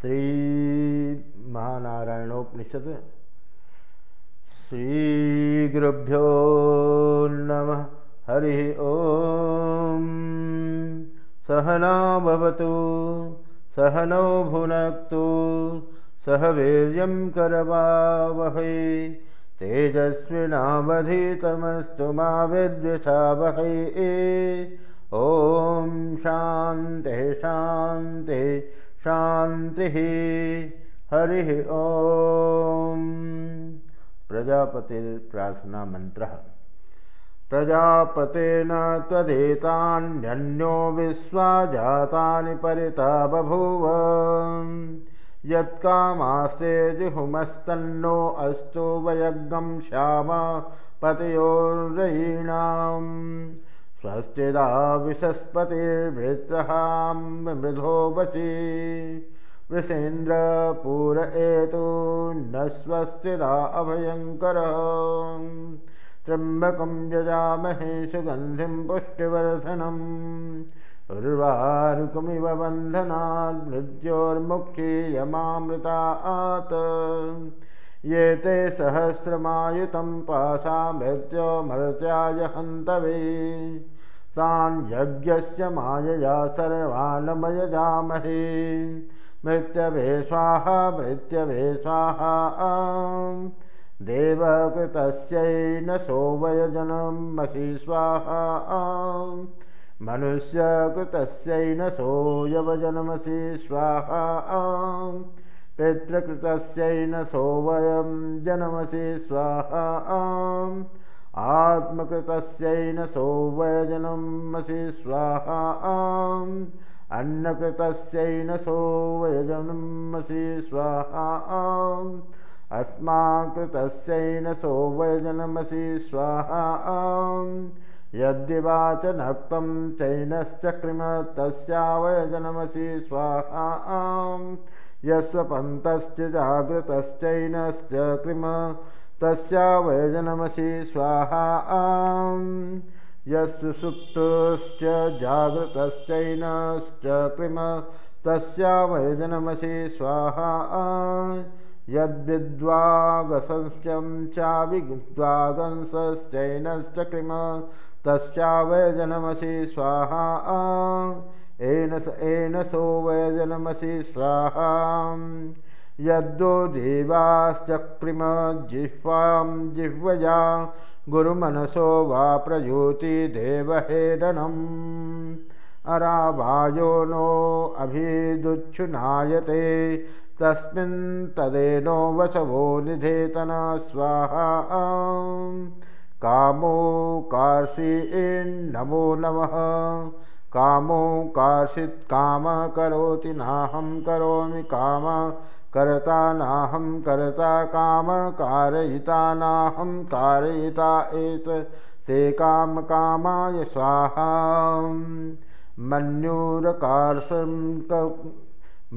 श्रीमहानारायणोपनिषत् श्रीगुरुभ्यो नमः। हरिः ॐ सहना भवतु सहनौ भुनक्तु सह वीर्यं करवावहै। तेजस्विनावधितमस्तु मा विद्विषावहै। ॐ शान्तिः शान्तिः शान्तिः। हरिः ॐ प्रजापतिर्प्रार्थनामन्त्रः प्रजापतेन जातानि परिता बभूव। यत्कामास्ते जिहुमस्तन्नो अस्तु वयग्ं श्याम पतयोरयीणाम् स्वस्तिदा विशस्पतिर्वृत्रहां मृधो वशी वृषेन्द्रपुर एतु न स्वस्तिदा अभयङ्करः। त्र्यम्बकं यजामहे सुगन्धिं पुष्टिवर्धनम् उर्वारुकमिव बन्धनात् मृत्योर्मुक्षीयमामृतात् ये ते सहस्रमायुतं पाशा मृत्योमर्त्याय हन्तवे तान् यज्ञस्य मायया सर्वानमयजामहे। मृत्यवे स्वाहा मृत्यवे स्वाहा। देवकृतस्यै न सोवयजनमसि स्वाहा। मनुष्यकृतस्यै न सोऽयवजनमसि स्वाहा। पितृकृतस्यै न सोऽवयं जनमसि स्वाहा आत्मकृतस्यै न सोऽवयजनमसि स्वाहा अन्नकृतस्यै न सोऽवयजनमसि स्वाहा अस्माकृतस्यै न सोऽवयजनमसि स्वाहा यद्दिवाचनक्तं चैनश्चक्रिम तस्यावयजनमसि स्वाहा यस्वपन्तश्च जागृतश्चैनश्च कृम तस्यावयजनमसि स्वाहा यस्सुप्तश्च जागृतश्चैनश्च कृम तस्यावयजनमसि स्वाहा यद्विद्वागसंश्चं चाविद्वागंसश्चैनश्च कृम तस्यावयजनमसि स्वाहा एन स एन सो वयजनमसि स्वाहा यद्दो देवाश्चक्रिम जिह्वां जिह्वया गुरुमनसो वा प्रयोति देवहेडनम् अरावायो नो अभिदुच्छुनायते तस्मिन् तदेनो वसवो निधेतन स्वाहा। कामो कार्षीन्नमो नमः कामो कार्षित् काम करोति नाहं करोमि काम कर्ता नाहं कर्ता काम कारयिता नाहं कारयिता एत ते कामकामाय स्वाहा। मन्युरकारसं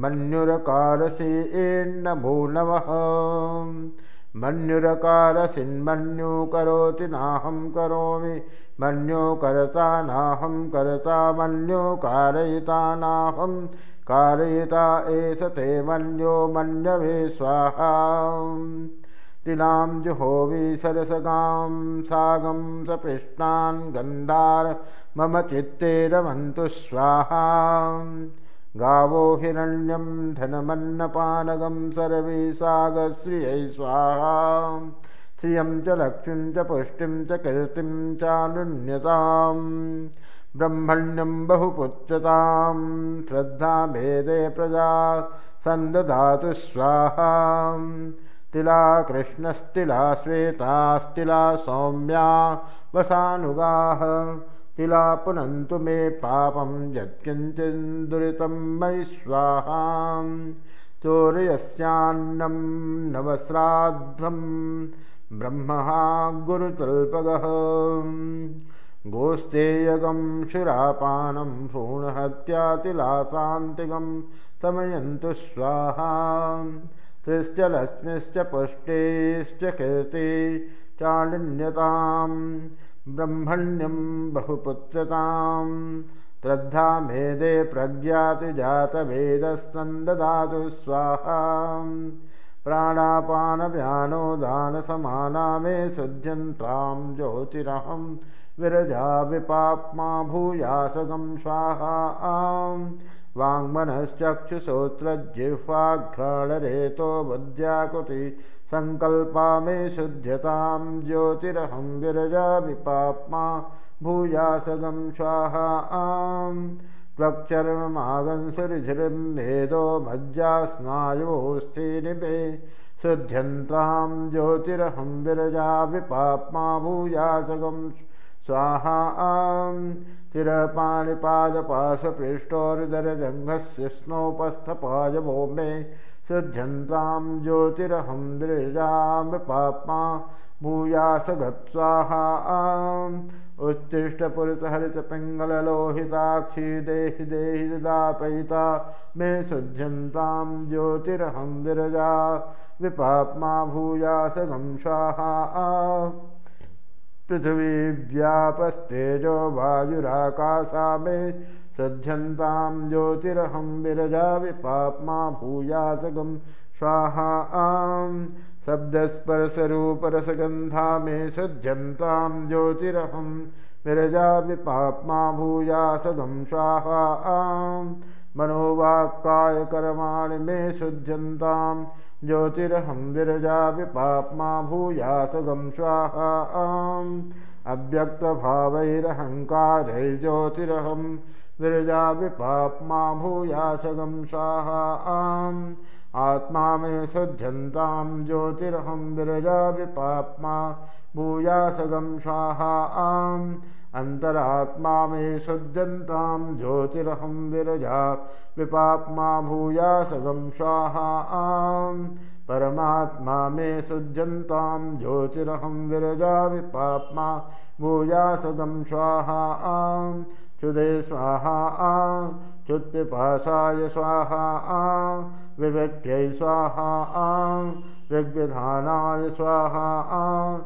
मन्युरकारसि एन्नमो नमः मन्युरकारसिन्मन्यु करोति नाहं करोमि मन्यो कर्ता नाहं कर्ता मन्यो कारयिता नाहं कारयिता एष ते मन्यो मन्यवे स्वाहा। तिलां जुहोवि सरसगां सागं सपृष्टान् गन्धार मम चित्ते रमन्तु स्वाहा। गावो हिरण्यं धनमन्नपानगं सर्वे सागश्रियै स्वाहा। श्रियं च लक्ष्मीं च पुष्टिं च कीर्तिं चानुन्यताम् ब्रह्मण्यं बहुपुत्रतां श्रद्धाभेदे प्रजा सन्दधातु स्वाहा। तिला कृष्णस्तिला श्वेतास्तिला सौम्या वसानुगाः तिला पुनन्तु मे पापं यत्किञ्चिन्दुरितं मयि स्वाहां। चोरयस्यान्नं नवश्राद्धं ब्रह्महा गुरुतल्पगः गोस्तेयगं शिरापानं भ्रूणहत्यातिलासान्तिकं तमयन्तु स्वाहा। त्रिश्च लक्ष्मीश्च पुष्टेश्च कीर्ति चालिन्यतां ब्रह्मण्यं बहुपुत्रतां श्रद्धा मेदे प्रज्ञाति जातवेदस्सन्ददातु स्वाहा। प्राणापानव्यानो दानसमाना मे शुध्यन्तां ज्योतिरहं विरजा विपाप्मा भूयासगं स्वाहा आम्। वाङ्मनश्चक्षुश्रोत्रजिह्वाघ्राणरेतो बुद्ध्याकृति सङ्कल्पा मे शुध्यतां ज्योतिरहं विरजा विपाप्मा भूयासगं स्वाहा आम्। त्वक्चर्ममागंसुरिझिरिं भेदो मज्जा स्नायोऽस्थिनिभे शुध्यन्तां ज्योतिरहं विरजा विपाप्मा भूयासगं स्वाहा आम्। तिरपाणिपादपाशपृष्ठोरुदरजङ्घस्य स्नोपस्थपाय भो मे शुध्यन्तां ज्योतिरहं विरजां विपाप्मा भूयासगत्स्वाहा आम्। उत्तिष्ठपुरितहरितपिङ्गललोहिताक्षी देहि देहि दापयिता मे शुध्यन्तां ज्योतिरहं विरजा विपाप्मा भूयासगं स्वाहा आ पृथिवीव्यापस्तेजो वायुराकाशा मे शुध्यन्तां ज्योतिरहं विरजा विपाप्मा भूयासगं। स्वाहा आम्। शब्दस्पर्शरूपरसगन्धा मे शुध्यन्तां ज्योतिरहं विरजा विपाप्मा भूयासगं। स्वाहा आम्। मनोवाक्कायकर्माणि मे शुध्यन्तां ज्योतिरहं विरजा विपाप्मा भूयासगं स्वाहा। आम् अव्यक्तभावैरहङ्कारैर्ज्योतिरहं विरजा विपाप्मा भूयासगं स्वाहा आम् आत्मा मे शुध्यन्तां ज्योतिरहं विरजा विपाप्मा भूयासगं स्वाहा। आम् अन्तरात्मा मे शुध्यन्तां ज्योतिरहं विरजा विपाप्मा भूयासगं स्वाहा आम्। परमात्मा मे शुध्यन्तां ज्योतिरहं विरजा विपाप्मा स्वाहा आम्। चुदे स्वाहा आ चुत्पिपासाय स्वाहा आ विवेक्यै स्वाहा आ ऋग्विधानाय स्वाहा आ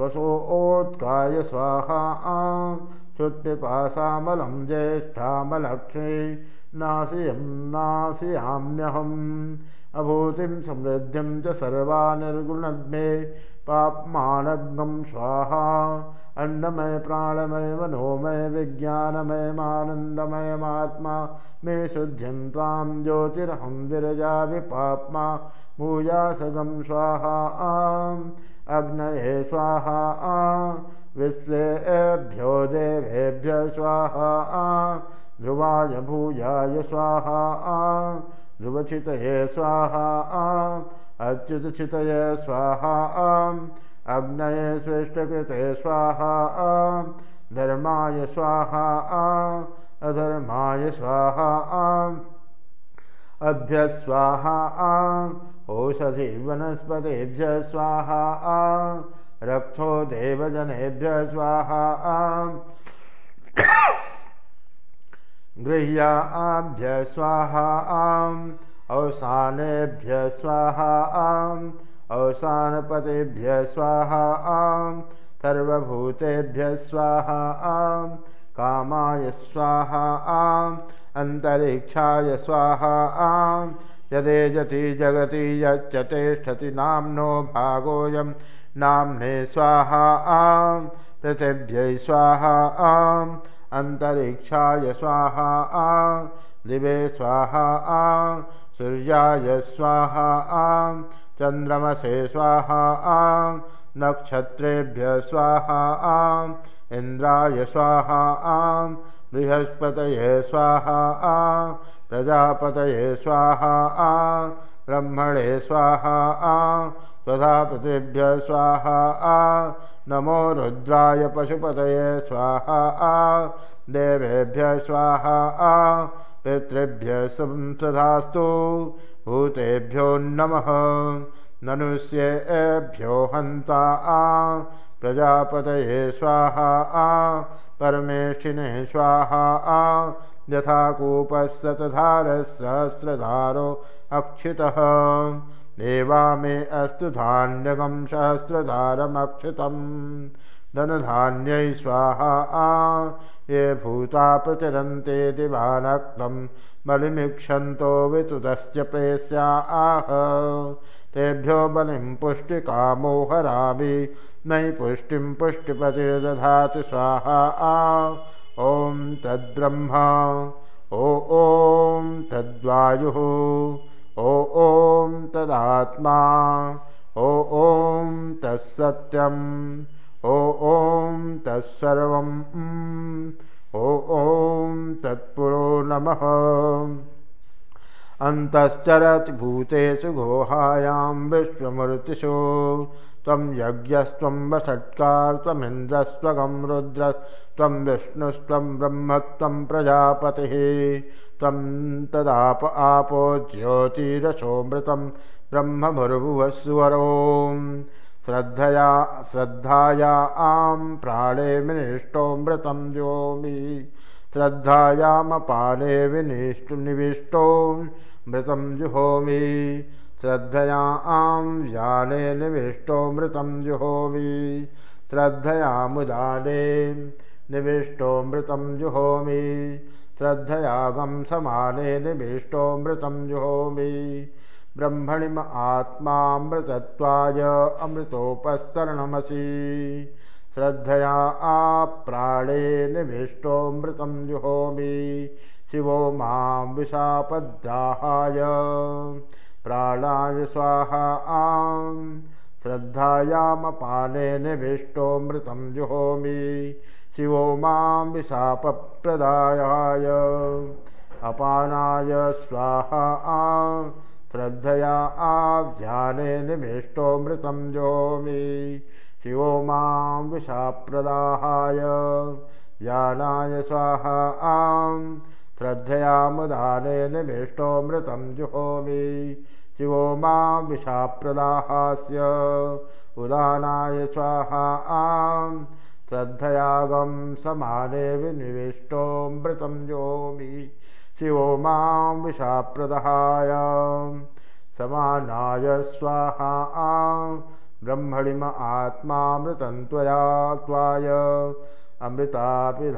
कसोत्काय स्वाहा आ चुत्पिपासामलं ज्येष्ठामलक्ष्मी नासियं नाशयाम्यहम् अभूतिं समृद्धिं च सर्वानिर्गुणद्मे। पाप्मानग्नं स्वाहा। अन्नमय प्राणमय मनोमय विज्ञानमयमानन्दमयमात्मा। मे शुद्ध्यं त्वां ज्योतिरहं विरजा विपाप्मा भूयासगं स्वाहा आम् अग्नये स्वाहा। आ विश्वेभ्यो देवेभ्य स्वाहा। आ ध्रुवाय भूयाय स्वाहा। आ ध्रुवचितये स्वाहा। आ अच्युतचितये स्वाहा। आम् अग्नये श्रेष्ठकृते स्वाहा। आम् धर्माय स्वाहा। आम् अधर्माय स्वाहा। आम् अभ्यस्वाहा। आम् ओषधि वनस्पतिभ्यः स्वाहा। आम् रक्षो देवजनेभ्यः स्वाहा। आम् गृह्या आभ्य स्वाहा। आम् अवसानेभ्य स्वाहा। आम् अवसानपतेभ्य स्वाहा। आं सर्वभूतेभ्यः स्वाहा। आं कामाय स्वाहा। आम् अन्तरिक्षाय स्वाहा। आं यदेजति जगति यच्च तिष्ठति नाम्नो भागोऽयं। नाम्ने स्वाहा आं पृथिव्यै स्वाहा आम् अन्तरिक्षाय स्वाहा आं दिवे स्वाहा आं सूर्याय स्वाहा आम् चन्द्रमसे स्वाहा आं नक्षत्रेभ्य स्वाहा आम् इन्द्राय स्वाहा आं बृहस्पतये स्वाहा आं प्रजापतये स्वाहा आं ब्रह्मणे स्वाहा आं स्वधापतिभ्य स्वाहा आ नमो रुद्राय पशुपतये स्वाहा आ देवेभ्य स्वाहा आ पितृभ्य संसदास्तु भूतेभ्यो नमः ननुष्येभ्यो हन्ता आ प्रजापतये स्वाहा आ परमेशिने स्वाहा आ यथा कूपः सतधारः सहस्रधारो अक्षितः। देवा मे अस्तु धान्यगं सहस्रधारमक्षितं धनधान्यै स्वाहा आ ये भूता प्रचरन्ते दिवानक्तं बलिमिक्षन्तो वितुतश्च प्रेस्या आह। तेभ्यो बलिं पुष्टिकामो हरामि नयि पुष्टिं पुष्टिपतिर्दधाति स्वाहा आ ॐ तद्ब्रह्मा ओ ॐ तद्वायुः ॐ तदात्मा ओ ॐ तत्सत्यम् ॐ तत्सर्वम् ॐ तत्पुरो नमः अन्तश्चरति भूतेषु गोहायां विश्वमूर्तिषु। त्वं यज्ञस्त्वं वषट्कार्त्वमिन्द्रस्त्वगं रुद्रस्त्वं विष्णुस्त्वं ब्रह्मत्वं प्रजापतिः। त्वं तदाप आपो ज्योतिरसोऽमृतं ब्रह्मभुर्भुवस्वरों श्रद्धया श्रद्धाया आं प्राणे विनिष्टोऽमृतं ज्योमि श्रद्धायामपाने विनिष्टु निविष्टो मृतं जुहोमि। श्रद्धया आं जाने निविष्टो मृतं जुहोमि। श्रद्धयामुदाने निविष्टो मृतं जुहोमि। श्रद्धयागं समाने निविष्टो मृतं जुहोमि। ब्रह्मणिम आत्मामृतत्वाय अमृतोपस्तरणमसि श्रद्धया आप्राणे निविष्टोऽमृतं जुहोमि। शिवो मां विशापद्दाहाय। प्राणाय स्वाहा आं श्रद्धायामपाने निविष्टोऽमृतं जुहोमि। शिवो मां विशापप्रदायाय। अपानाय स्वाहा आ श्रद्धया आव्याने निविष्टोऽमृतं जोमि शिवो मां विषाप्रदाहाय। यानाय स्वाहा आं श्रद्धयामुदानेन विष्टोऽमृतं जुहोमि। शिवो मां विषाप्रदाहास्य। उदानाय स्वाहा आं श्रद्धयागं समाने विनिविष्टोऽमृतं जोमि। शिवो मां विषाप्रदहाय। समानाय स्वाहा आं ब्रह्मणिम आत्मामृतं त्वया त्वाय अमृतापिधानामसि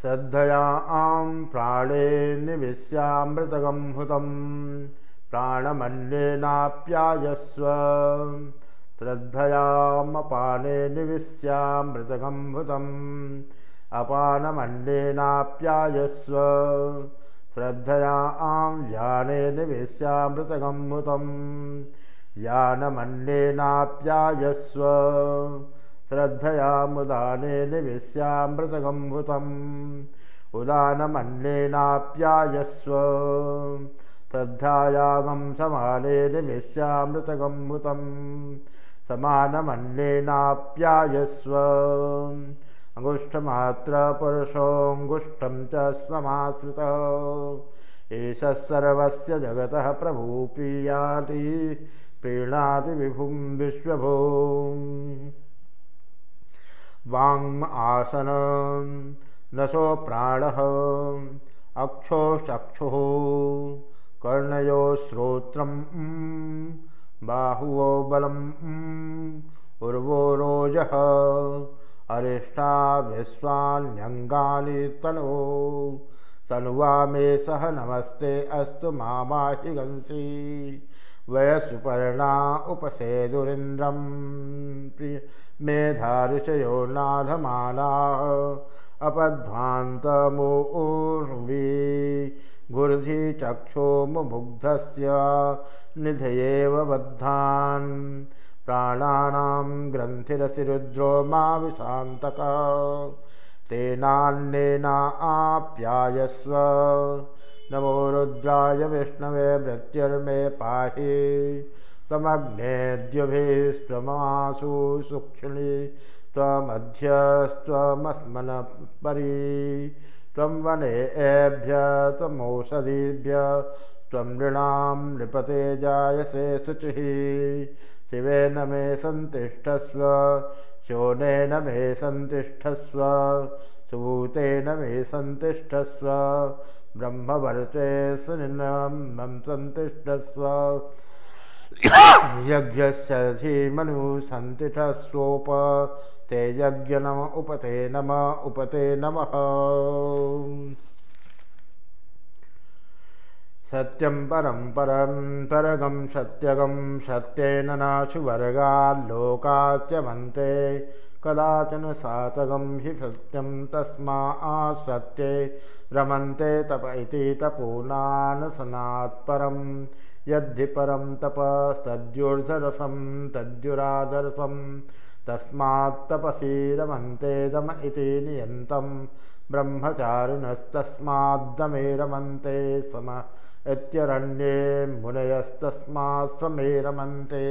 श्रद्धया आं प्राणे निविश्यामृतगं हुतं। प्राणमन्येनाप्यायस्व। श्रद्धयामपाने निविश्यामृतगं हुतम् अपानमन्येनाप्यायस्व श्रद्धया आं याने निवेश्यामृतगम्भुतं यानमन्येनाप्यायस्व। श्रद्धया मुदाने निवेश्यामृतगम्भुतम् उदानमन्येनाप्यायस्व। श्रद्धायागं समाने निवेश्यामृतगम्भुतं समानमन्येनाप्यायस्व अङ्गुष्ठमात्रपुरुषोऽङ्गुष्ठं च समाश्रितः। एषः सर्वस्य जगतः प्रभूपीयाति प्रीणाति विभुं विश्वभूम् वाङ् आसनं नशो प्राणः अक्षोश्चक्षुः कर्णयो श्रोत्रं बाहुवो बलम् उर्वो रोजः अरिष्टा विश्वान्यङ्गानि तनो तनुवा मे सह नमस्ते अस्तु मामाहिगंसि वयसुपर्णा उपसेदुरिन्द्रं प्रिय मेधाऋषयो नाधमानाः अपध्वान्तमोर्वी। गुर्धि चक्षो मुमुग्धस्य निधयेव बद्धान् प्राणानां ग्रन्थिरसिरुद्रो मा विशान्तक तेनान्येना आप्यायस्व। नमो रुद्राय विष्णवे मृत्युर्मे पाहि। त्वमग्नेद्युभिस्त्वमासु सूक्ष्मि त्वमध्यस्त्वमस्मनपरि त्वं वने एभ्य त्वमौषधीभ्य त्वं नृणां नृपते जायसे शुचिः शिवेन मे सन्तिष्ठस्व शोनेन मे सन्तिष्ठस्व सुभूतेन मे सन्तिष्ठस्व सुनिनं मम सन्तिष्ठस्व यज्ञस्य धीमनु सन्तिठस्वोप ते यज्ञ नम उपते नम नमः सत्यं परं परं परगं सत्यगं सत्येन नाशुवर्गाल्लोकाच्यमन्ते कदाचन सातगं हि सत्यं तस्मा सत्ये रमन्ते तप इति तपूनानसनात्परं यद्धि परं तपस्तद्युर्धरसं तद्युरादरसं। तस्मात्तपसि रमन्ते दम इति नियन्तं। ब्रह्मचारिणस्तस्माद्दमे रमन्ते सम इत्यरण्ये मुनयस्तस्मात् समेरमन्ते।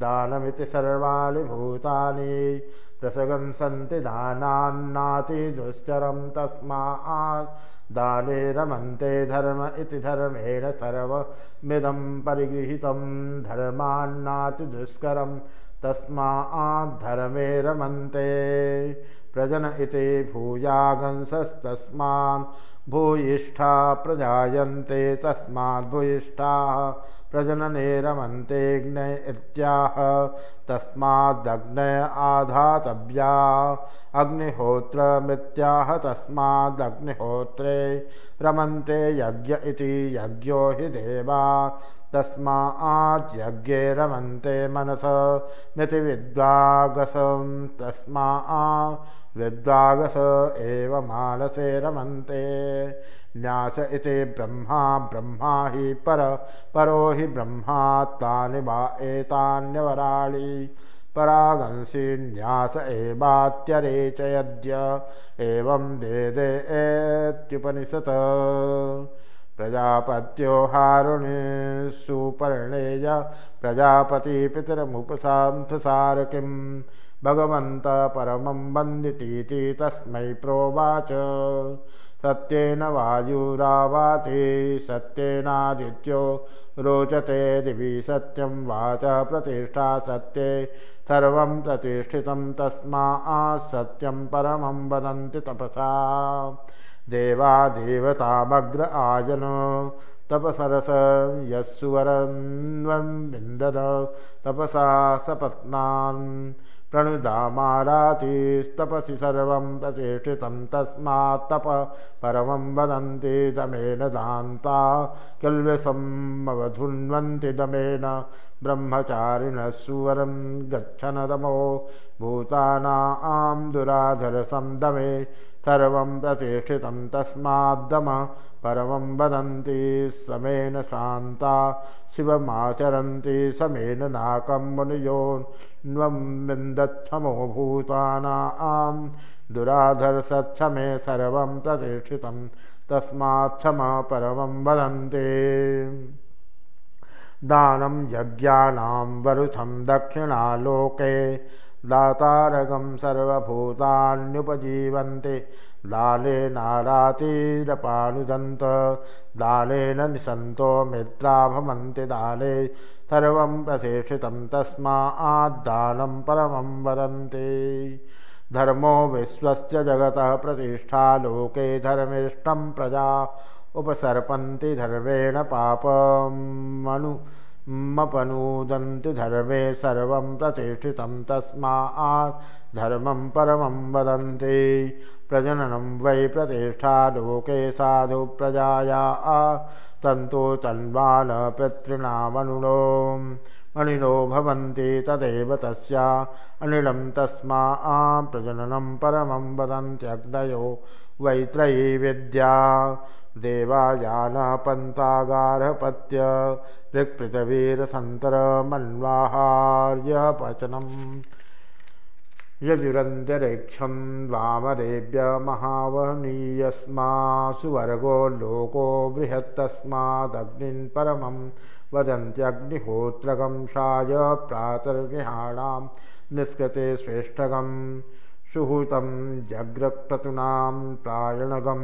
दानमिति सर्वाणि भूतानि प्रसगं सन्ति दानान्नाति दुश्चरं तस्मात् दाने रमन्ते धर्म इति धर्मेण सर्वमिदं परिगृहीतं धर्मान्नाति दुष्करं तस्माद्धर्मे रमन्ते प्रजन इति भूयागंसस्तस्मान् भूयिष्ठा प्रजायन्ते तस्माद्भूयिष्ठाः प्रजनने रमन्तेऽग्न इत्याह तस्मादग्नय आधातव्या अग्निहोत्रमित्याह तस्मादग्निहोत्रे रमन्ते यज्ञ इति यज्ञो हि देवा तस्माज्ञे रमन्ते मनस। मिति विद्वागसं तस्मा विद्वागस एव मानसे रमन्ते। न्यास इति ब्रह्मा ब्रह्मा हि पर। परो हि ब्रह्मा तानि वा एतान्यवराणि परागंसि न्यास एवात्यरे च यद्य एवं वेदे एत्युपनिषत् प्रजापत्यो हारुणे सुपर्णेय प्रजापतिपितरमुपसान्थसार किं भगवन्त परमं वन्दितीति तस्मै प्रोवाच। सत्येन वायुरावाति सत्येनादित्यो रोचते दिवि सत्यं वाच प्रतिष्ठा सत्ये। सर्वं प्रतिष्ठितं तस्मा सत्यं परमं वदन्ति तपसा देवादेवतामग्र आजन। तपसरस यस्सुवरन्वं विन्दद तपसा सपत्नान् प्रणुदामारातिस्तपसि सर्वं प्रतिष्ठितं तस्मात्तप परमं वदन्ति दमेन दान्ता किल्वसमवधुन्वन्ति दमेन ब्रह्मचारिणः सुवरं गच्छनदमो भूतानां दुराधरसं दमे सर्वं प्रतिष्ठितं तस्माद्दम परमं वदन्ति समेन शान्ता शिवमाचरन्ति समेन नाकं मुनियो न्वं विन्दच्छमो भूतानां दुराधरसच्छमे सर्वं प्रतिष्ठितं तस्माच्छम परमं वदन्ति। दानं यज्ञानां वरुथं दक्षिणालोके दातारगं सर्वभूतान्युपजीवन्ति। दालेनारातिरपानुदन्त दालेन निसन्तो मित्रा भवन्ति दाले सर्वं प्रतिष्ठितं तस्माद्दानं परमं वदन्ति धर्मो विश्वस्य जगतः प्रतिष्ठा। लोके धर्मिष्ठं प्रजा। उपसर्पन्ति धर्मेण पापमनु मपनूदन्ति धर्मे सर्वं प्रतिष्ठितं तस्मात् धर्मं परमं वदन्ति। प्रजननं वै प्रतिष्ठा लोके साधु प्रजाया। तन्तु पितॄणामनुलो। अनिलो भवन्ति तदेव तस्य। अनिलं तस्मा प्रजननं परमं वदन्त्यग्नयो। वैत्रयी विद्या देवायानपन्तागारपत्य ऋक्पृथवीरसन्तरमन्वाहार्यपचनम् यजुरन्त्यरेक्षं वामदेव्य महावनीयस्मासुवर्गो लोको बृहत्तस्मादग्निन् परमं वदन्त्यग्निहोत्रगं शाय प्रातर्गृहाणां निष्कृते श्रेष्ठगं सुहूतं जग्रक्रतूनां प्रायणगं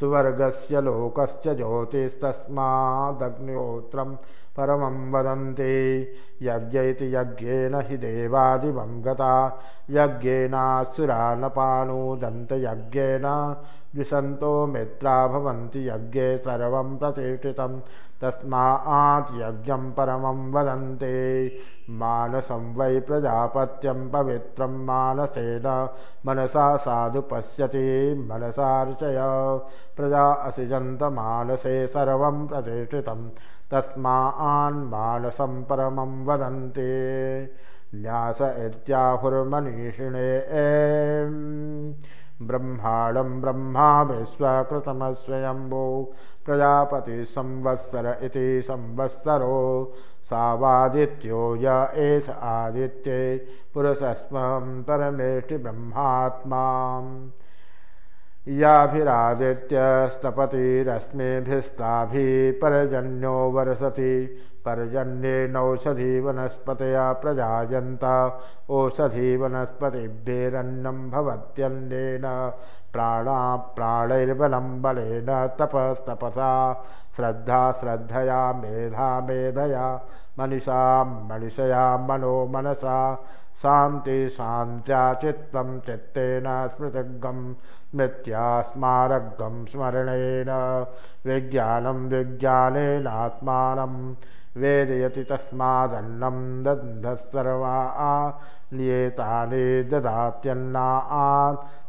सुवर्गस्य लोकस्य ज्योतिस्तस्मादग्निहोत्रं परमं वदन्ति। यज्ञ इति यज्ञेन हि देवादिवं गता। यज्ञेनासुरानपानुदन्तयज्ञेन द्विषन्तो मित्रा भवन्ति। यज्ञे सर्वं प्रतिष्ठितं तस्मात् यज्ञं परमं वदन्ते। मानसं वै प्रजापत्यं पवित्रं मानसेन। मनसा साधु पश्यति मनसार्चय प्रजा असृजन्तमानसे सर्वं प्रतिष्ठितं तस्मान्मानसं परमं वदन्ति। न्यास इत्याहुर्मनीषिणे ब्रह्माणं ब्रह्मा विश्वकृतमस्वयम्भो प्रजापतिसंवत्सर इति संवत्सरो सावादित्यो य एष आदित्ये पुरुषस्मं परमेष्टिब्रह्मात्मा याभिरादित्यस्तपतिरश्मिभिस्ताभिः परजन्यो वरसति पर्जन्येनौषधी वनस्पतया प्रजायन्त ओषधी वनस्पतिभिरन्नं भवत्यन्येन प्राणा प्राणैर्बलं बलेन तपस्तपसा श्रद्धा श्रद्धया मेधा मेधया मनिषा मनिषया मनो मनसा शान्ति शान्त्या चित्तं चित्तेन स्मृतिगं स्मारगं स्मरणेन विज्ञानं विज्ञानेनात्मानं वेदयति तस्मादन्नं दन्धः नियेतानि ददात्यन्ना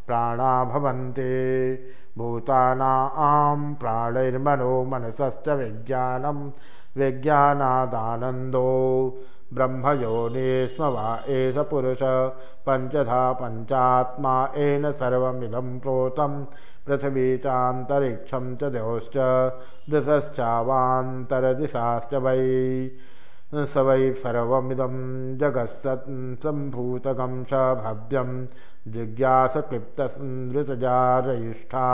प्राणा भवन्ति भूतानां प्राणैर्मनो मनसश्च विज्ञानं विज्ञानादानन्दो ब्रह्मयोनि स्म वा एष पुरुष। पञ्चधा पञ्चात्मा येन सर्वमिदं प्रोतं। पृथिवी चान्तरिक्षं च द्यौश्च दृतश्चावान्तरदिशाश्च वै। स वै सर्वमिदं जगत्सत् सम्भूतकं च भव्यं। जिज्ञासक्लिप्तसृतजारयिष्ठा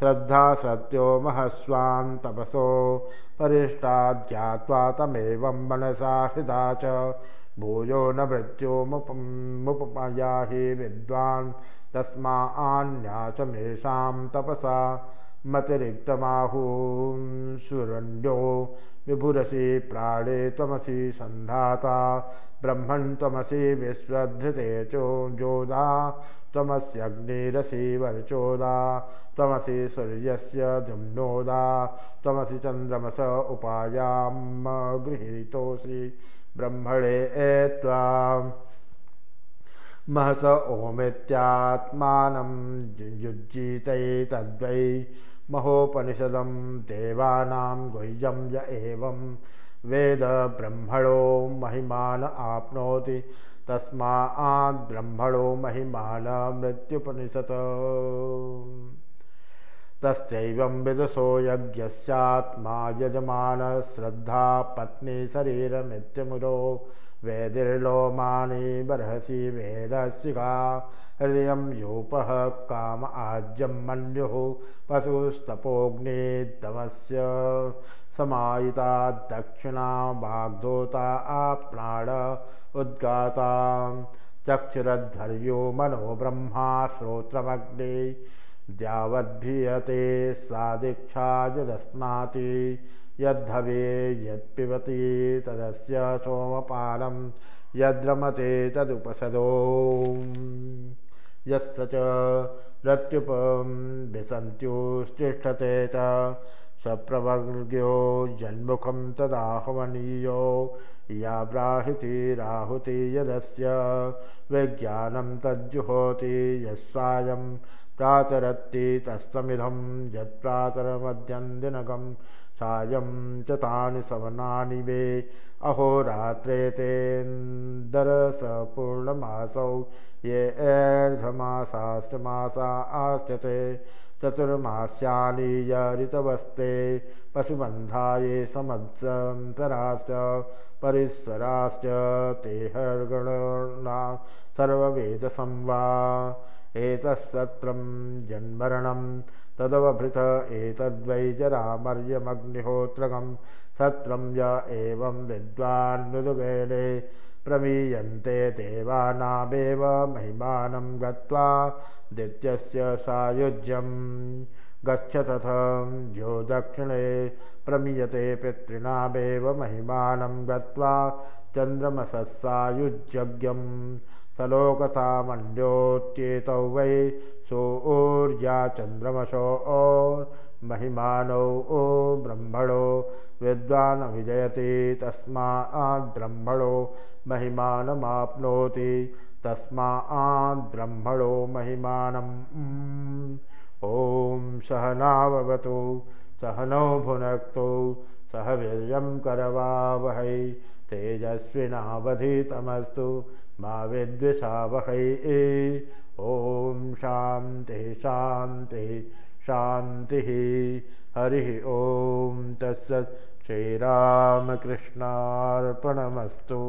श्रद्धा सत्यो महस्वान् तपसो परिष्टाद्यात्वा तमेवं मनसा हृदा च। भूयो न मृत्योमुपयाहि विद्वान् तस्मान्याचमेषां तपसा। मतिरिक्तमाहूं सुरण्यो विभुरसि प्राणे त्वमसि सन्धाता। ब्रह्मन् त्वमसि विश्वधृते चो जोदा त्वमस्यग्निरसि वर्चोदा त्वमसि सूर्यस्य धुम्नोदा त्वमसि चन्द्रमस उपायां गृहीतोऽसि। ब्रह्मणे त्वा महस ओमित्यात्मानं युज्जीतैतद्वै महोपनिषदं देवानां गुह्यं य एवं। वेद ब्रह्मणो महिमान आप्नोति तस्माद्ब्रह्मणो महिमान मृत्युपनिषत्। तस्यैवं विदुषो यज्ञस्यात्मा यजमानश्रद्धा पत्नी शरीरमित्यमुरो वेदिर्लोमानि बर्हसि वेदशिखा हृदयं योपः काम आज्यं मन्युः पशुस्तपोऽग्निदमस्य समायिता दक्षिणा वाग्धोता आप्राण उद्गाता चक्षुरध्वर्यो मनो ब्रह्मा श्रोत्रमग्ने द्यावद्भीयते सा दीक्षा यदस्नाति यद्धवे यत्पिबति तदस्य सोमपानं यद्रमते तदुपसदो। यस्य च रत्युपं विसन्त्युस्तिष्ठते च सप्रवर्ग्यो जन्मुखं तदाह्वनीयो या ब्राहिति राहुति यदस्य। विज्ञानं तज्जुहोति यः सायं प्रातरत्ति तत्समिधं यत्प्रातरमध्यं दिनकं सायं च तानि सवनानि वे अहोरात्रेतेन्दरसपूर्णमासौ ये एर्धमासाष्टमासा आस्यते चतुर्मास्यानि ऋतवस्ते पशुबन्धा ये समत्सन्तराश्च परिसराश्च ते हर्गणा सर्ववेदसंवा एतत्सत्रं जन्मरणं तदवभृत एतद्वै जरामर्यमग्निहोत्रकं। सत्रं य एवं विद्वान्मृदुवेणे प्रमीयन्ते देवानामेव महिमानं गत्वा दित्यस्य सायुज्यं गच्छ तथ यो दक्षिणे प्रमीयते पितॄणामेव महिमानं गत्वा चन्द्रमसस्सायुज्यज्ञं सलोकतामण्ड्योत्येतौ वै सोऽर्जा चन्द्रमशो महिमानौ ओ ब्रह्मणो विद्वानविजयति तस्माद्ब्रह्मणो महिमानमाप्नोति तस्माद्ब्रह्मणो महिमानम् ॐ सहनावतु सहनौ भुनक्तु सह वीर्यं करवावहै तेजस्विनावधितमस्तु मा विद्विषावहै। ॐ शान्तिः शान्तिः शान्तिः। हरिः ॐ तत्सत् श्रीरामकृष्णार्पणमस्तु